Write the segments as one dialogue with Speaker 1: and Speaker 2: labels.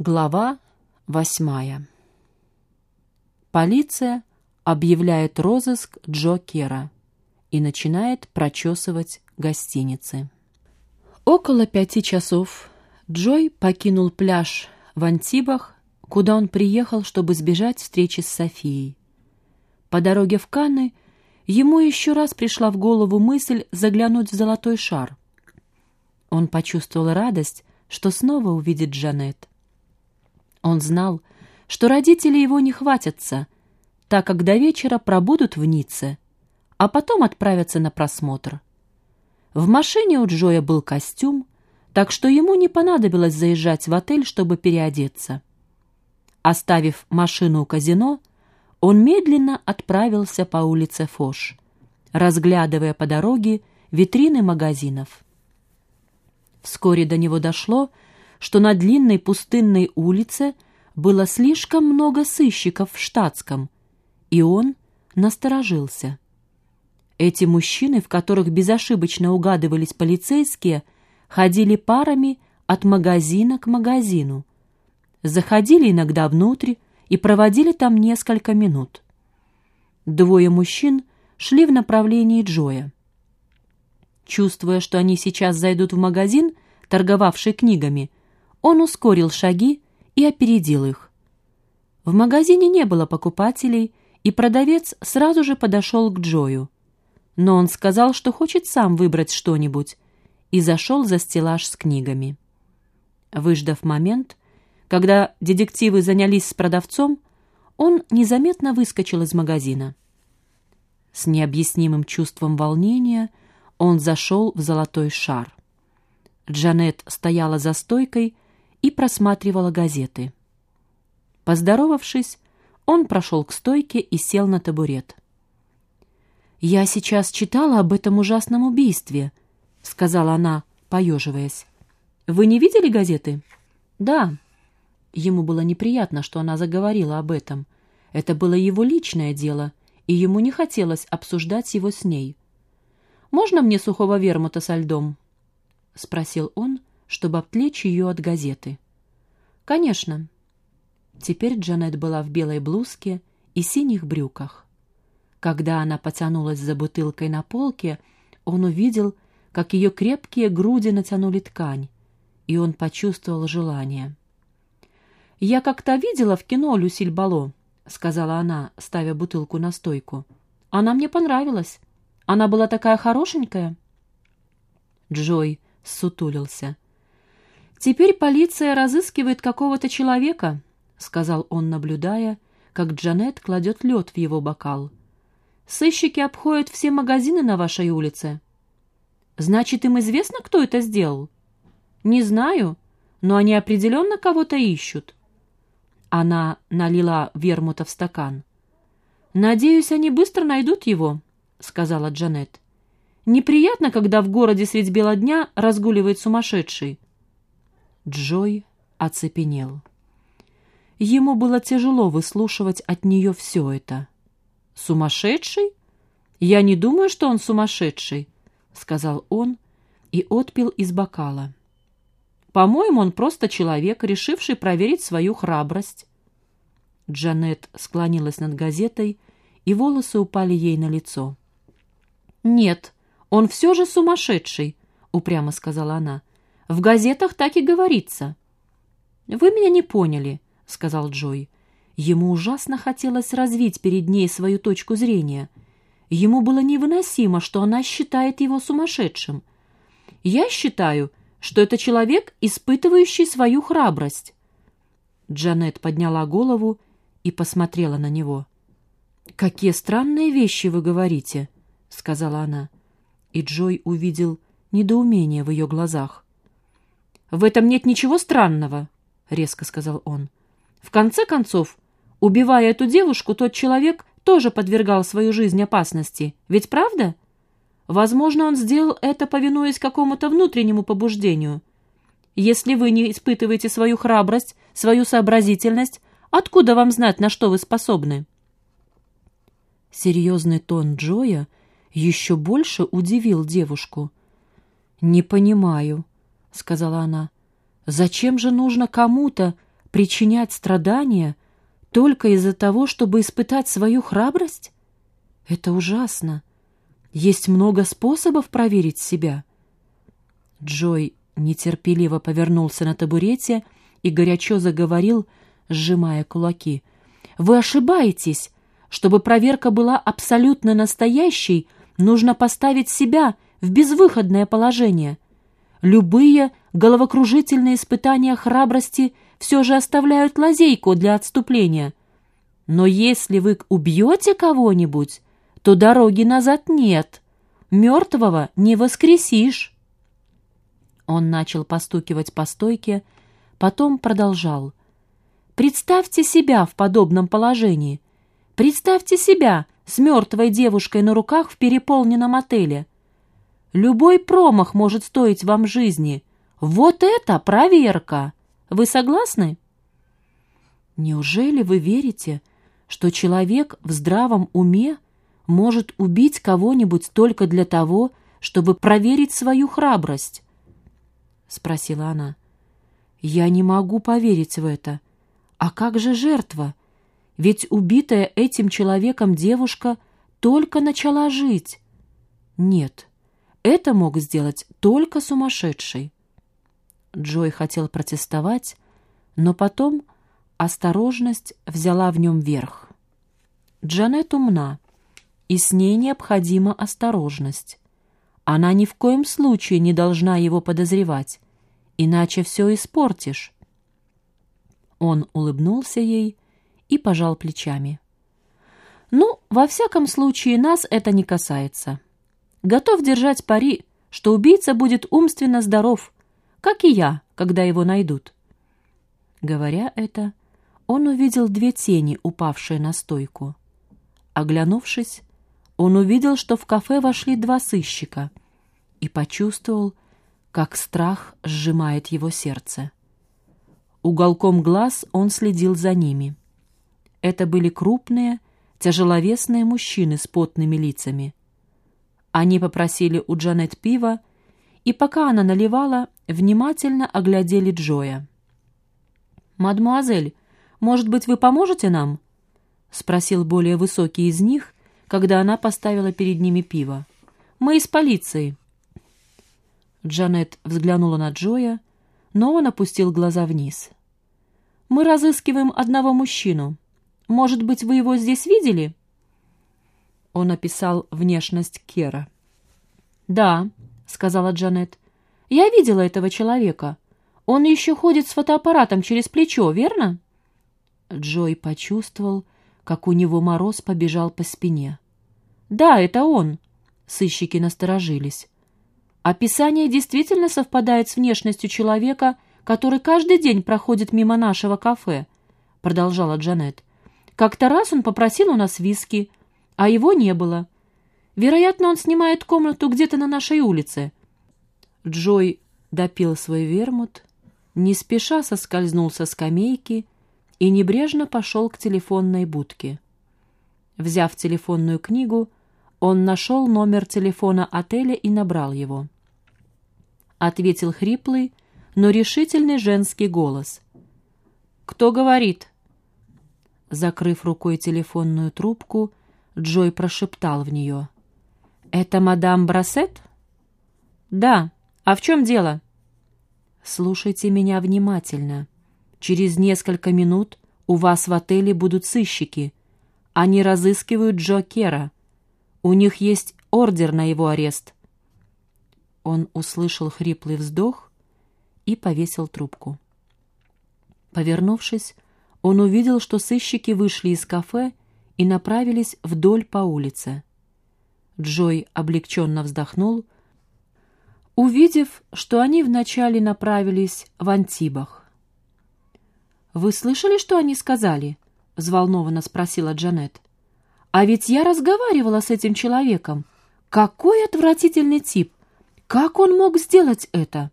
Speaker 1: Глава восьмая. Полиция объявляет розыск Джо Кера и начинает прочесывать гостиницы. Около пяти часов Джой покинул пляж в Антибах, куда он приехал, чтобы сбежать встречи с Софией. По дороге в Канны ему еще раз пришла в голову мысль заглянуть в золотой шар. Он почувствовал радость, что снова увидит Джанет. Он знал, что родители его не хватятся, так как до вечера пробудут в Ницце, а потом отправятся на просмотр. В машине у Джоя был костюм, так что ему не понадобилось заезжать в отель, чтобы переодеться. Оставив машину у казино, он медленно отправился по улице Фош, разглядывая по дороге витрины магазинов. Вскоре до него дошло, что на длинной пустынной улице было слишком много сыщиков в штатском, и он насторожился. Эти мужчины, в которых безошибочно угадывались полицейские, ходили парами от магазина к магазину. Заходили иногда внутрь и проводили там несколько минут. Двое мужчин шли в направлении Джоя. Чувствуя, что они сейчас зайдут в магазин, торговавший книгами, он ускорил шаги и опередил их. В магазине не было покупателей, и продавец сразу же подошел к Джою. Но он сказал, что хочет сам выбрать что-нибудь, и зашел за стеллаж с книгами. Выждав момент, когда детективы занялись с продавцом, он незаметно выскочил из магазина. С необъяснимым чувством волнения он зашел в золотой шар. Джанет стояла за стойкой и просматривала газеты. Поздоровавшись, он прошел к стойке и сел на табурет. «Я сейчас читала об этом ужасном убийстве», — сказала она, поеживаясь. «Вы не видели газеты?» «Да». Ему было неприятно, что она заговорила об этом. Это было его личное дело, и ему не хотелось обсуждать его с ней. «Можно мне сухого вермута со льдом?» — спросил он, чтобы отвлечь ее от газеты. «Конечно». Теперь Джанет была в белой блузке и синих брюках. Когда она потянулась за бутылкой на полке, он увидел, как ее крепкие груди натянули ткань, и он почувствовал желание. «Я как-то видела в кино Люсиль Бало», — сказала она, ставя бутылку на стойку. «Она мне понравилась. Она была такая хорошенькая». Джой сутулился. «Теперь полиция разыскивает какого-то человека», — сказал он, наблюдая, как Джанет кладет лед в его бокал. «Сыщики обходят все магазины на вашей улице». «Значит, им известно, кто это сделал?» «Не знаю, но они определенно кого-то ищут». Она налила вермута в стакан. «Надеюсь, они быстро найдут его», — сказала Джанет. «Неприятно, когда в городе средь бела дня разгуливает сумасшедший». Джой оцепенел. Ему было тяжело выслушивать от нее все это. «Сумасшедший? Я не думаю, что он сумасшедший», — сказал он и отпил из бокала. «По-моему, он просто человек, решивший проверить свою храбрость». Джанет склонилась над газетой, и волосы упали ей на лицо. «Нет, он все же сумасшедший», — упрямо сказала она. «В газетах так и говорится». «Вы меня не поняли», — сказал Джой. Ему ужасно хотелось развить перед ней свою точку зрения. Ему было невыносимо, что она считает его сумасшедшим. «Я считаю, что это человек, испытывающий свою храбрость». Джанет подняла голову и посмотрела на него. «Какие странные вещи вы говорите», — сказала она. И Джой увидел недоумение в ее глазах. «В этом нет ничего странного», — резко сказал он. «В конце концов, убивая эту девушку, тот человек тоже подвергал свою жизнь опасности. Ведь правда? Возможно, он сделал это, повинуясь какому-то внутреннему побуждению. Если вы не испытываете свою храбрость, свою сообразительность, откуда вам знать, на что вы способны?» Серьезный тон Джоя еще больше удивил девушку. «Не понимаю», — сказала она. «Зачем же нужно кому-то причинять страдания только из-за того, чтобы испытать свою храбрость? Это ужасно. Есть много способов проверить себя. Джой нетерпеливо повернулся на табурете и горячо заговорил, сжимая кулаки. «Вы ошибаетесь. Чтобы проверка была абсолютно настоящей, нужно поставить себя в безвыходное положение. Любые головокружительные испытания храбрости все же оставляют лазейку для отступления. Но если вы убьете кого-нибудь, то дороги назад нет. Мертвого не воскресишь. Он начал постукивать по стойке, потом продолжал. Представьте себя в подобном положении. Представьте себя с мертвой девушкой на руках в переполненном отеле. Любой промах может стоить вам жизни. Вот это проверка! Вы согласны? Неужели вы верите, что человек в здравом уме может убить кого-нибудь только для того, чтобы проверить свою храбрость? — спросила она. «Я не могу поверить в это. А как же жертва? Ведь убитая этим человеком девушка только начала жить. Нет, это мог сделать только сумасшедший». Джой хотел протестовать, но потом осторожность взяла в нем верх. Джанет умна, и с ней необходима осторожность. Она ни в коем случае не должна его подозревать, иначе все испортишь. Он улыбнулся ей и пожал плечами. «Ну, во всяком случае, нас это не касается. Готов держать пари, что убийца будет умственно здоров, как и я, когда его найдут». Говоря это, он увидел две тени, упавшие на стойку. Оглянувшись, он увидел, что в кафе вошли два сыщика и почувствовал, как страх сжимает его сердце. Уголком глаз он следил за ними. Это были крупные, тяжеловесные мужчины с потными лицами. Они попросили у Джанет пива, и пока она наливала, внимательно оглядели Джоя. «Мадмуазель, может быть, вы поможете нам?» — спросил более высокий из них, когда она поставила перед ними пиво. «Мы из полиции». Джанет взглянула на Джоя, но он опустил глаза вниз. «Мы разыскиваем одного мужчину. Может быть, вы его здесь видели?» Он описал внешность Кера. «Да», — сказала Джанет, — «я видела этого человека. Он еще ходит с фотоаппаратом через плечо, верно?» Джой почувствовал, как у него мороз побежал по спине. «Да, это он!» Сыщики насторожились. «Описание действительно совпадает с внешностью человека, который каждый день проходит мимо нашего кафе», продолжала Джанет. «Как-то раз он попросил у нас виски, а его не было. Вероятно, он снимает комнату где-то на нашей улице». Джой допил свой вермут, не спеша соскользнул со скамейки и небрежно пошел к телефонной будке. Взяв телефонную книгу, он нашел номер телефона отеля и набрал его. Ответил хриплый, но решительный женский голос. «Кто говорит?» Закрыв рукой телефонную трубку, Джой прошептал в нее. «Это мадам Брасет?» «Да. А в чем дело?» «Слушайте меня внимательно. Через несколько минут у вас в отеле будут сыщики. Они разыскивают Джо Кера. У них есть ордер на его арест». Он услышал хриплый вздох и повесил трубку. Повернувшись, он увидел, что сыщики вышли из кафе и направились вдоль по улице. Джой облегченно вздохнул, увидев, что они вначале направились в Антибах. «Вы слышали, что они сказали?» — взволнованно спросила Джанет. «А ведь я разговаривала с этим человеком. Какой отвратительный тип! Как он мог сделать это?»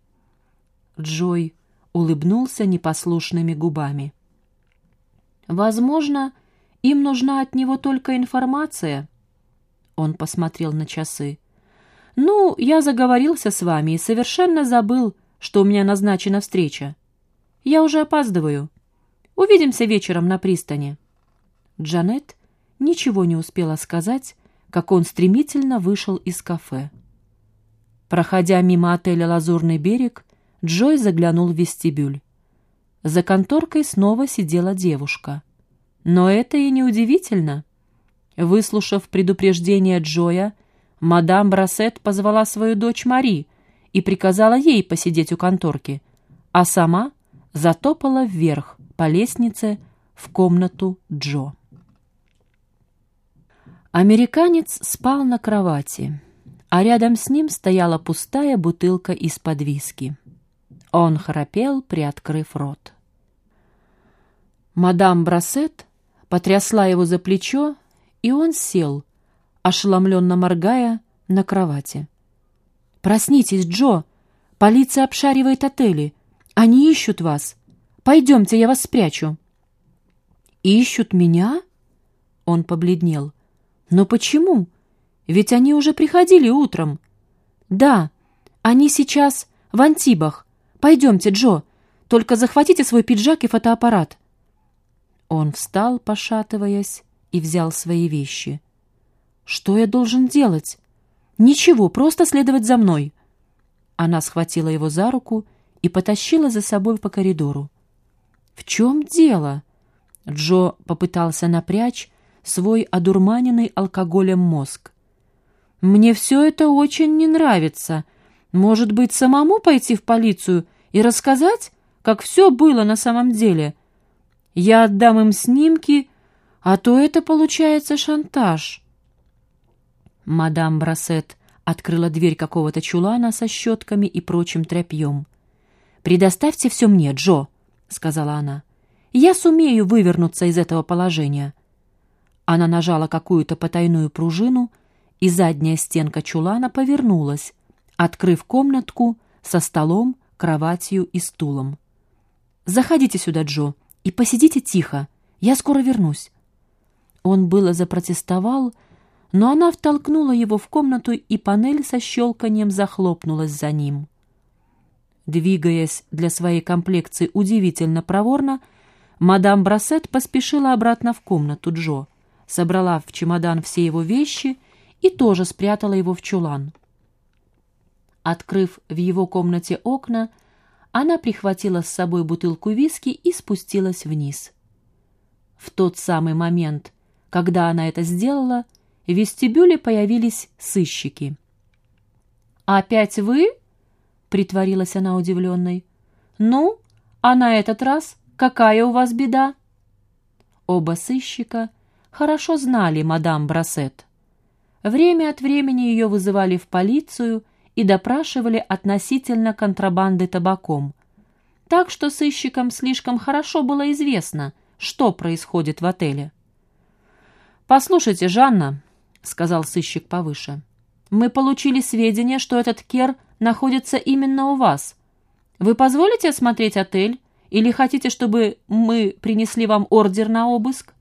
Speaker 1: Джой улыбнулся непослушными губами. «Возможно, им нужна от него только информация». Он посмотрел на часы. «Ну, я заговорился с вами и совершенно забыл, что у меня назначена встреча. Я уже опаздываю». Увидимся вечером на пристани». Джанет ничего не успела сказать, как он стремительно вышел из кафе. Проходя мимо отеля «Лазурный берег», Джой заглянул в вестибюль. За конторкой снова сидела девушка. Но это и не удивительно. Выслушав предупреждение Джоя, мадам Брассет позвала свою дочь Мари и приказала ей посидеть у конторки, а сама затопала вверх по лестнице в комнату Джо. Американец спал на кровати, а рядом с ним стояла пустая бутылка из-под виски. Он храпел, приоткрыв рот. Мадам Брассет потрясла его за плечо, и он сел, ошеломленно моргая, на кровати. «Проснитесь, Джо! Полиция обшаривает отели. Они ищут вас. Пойдемте, я вас спрячу». «Ищут меня?» Он побледнел. «Но почему? Ведь они уже приходили утром». «Да, они сейчас в Антибах. Пойдемте, Джо. Только захватите свой пиджак и фотоаппарат». Он встал, пошатываясь, и взял свои вещи. «Что я должен делать?» «Ничего, просто следовать за мной». Она схватила его за руку и потащила за собой по коридору. «В чем дело?» Джо попытался напрячь свой одурманенный алкоголем мозг. «Мне все это очень не нравится. Может быть, самому пойти в полицию и рассказать, как все было на самом деле?» Я отдам им снимки, а то это получается шантаж. Мадам Брассет открыла дверь какого-то чулана со щетками и прочим тряпьем. «Предоставьте все мне, Джо», — сказала она. «Я сумею вывернуться из этого положения». Она нажала какую-то потайную пружину, и задняя стенка чулана повернулась, открыв комнатку со столом, кроватью и стулом. «Заходите сюда, Джо», и посидите тихо, я скоро вернусь». Он было запротестовал, но она втолкнула его в комнату, и панель со щелканием захлопнулась за ним. Двигаясь для своей комплекции удивительно проворно, мадам Брассет поспешила обратно в комнату Джо, собрала в чемодан все его вещи и тоже спрятала его в чулан. Открыв в его комнате окна, она прихватила с собой бутылку виски и спустилась вниз. В тот самый момент, когда она это сделала, в вестибюле появились сыщики. «Опять вы?» — притворилась она удивленной. «Ну, а на этот раз какая у вас беда?» Оба сыщика хорошо знали мадам Брассет. Время от времени ее вызывали в полицию — и допрашивали относительно контрабанды табаком. Так что сыщикам слишком хорошо было известно, что происходит в отеле. «Послушайте, Жанна», — сказал сыщик повыше, — «мы получили сведения, что этот Кер находится именно у вас. Вы позволите осмотреть отель или хотите, чтобы мы принесли вам ордер на обыск?»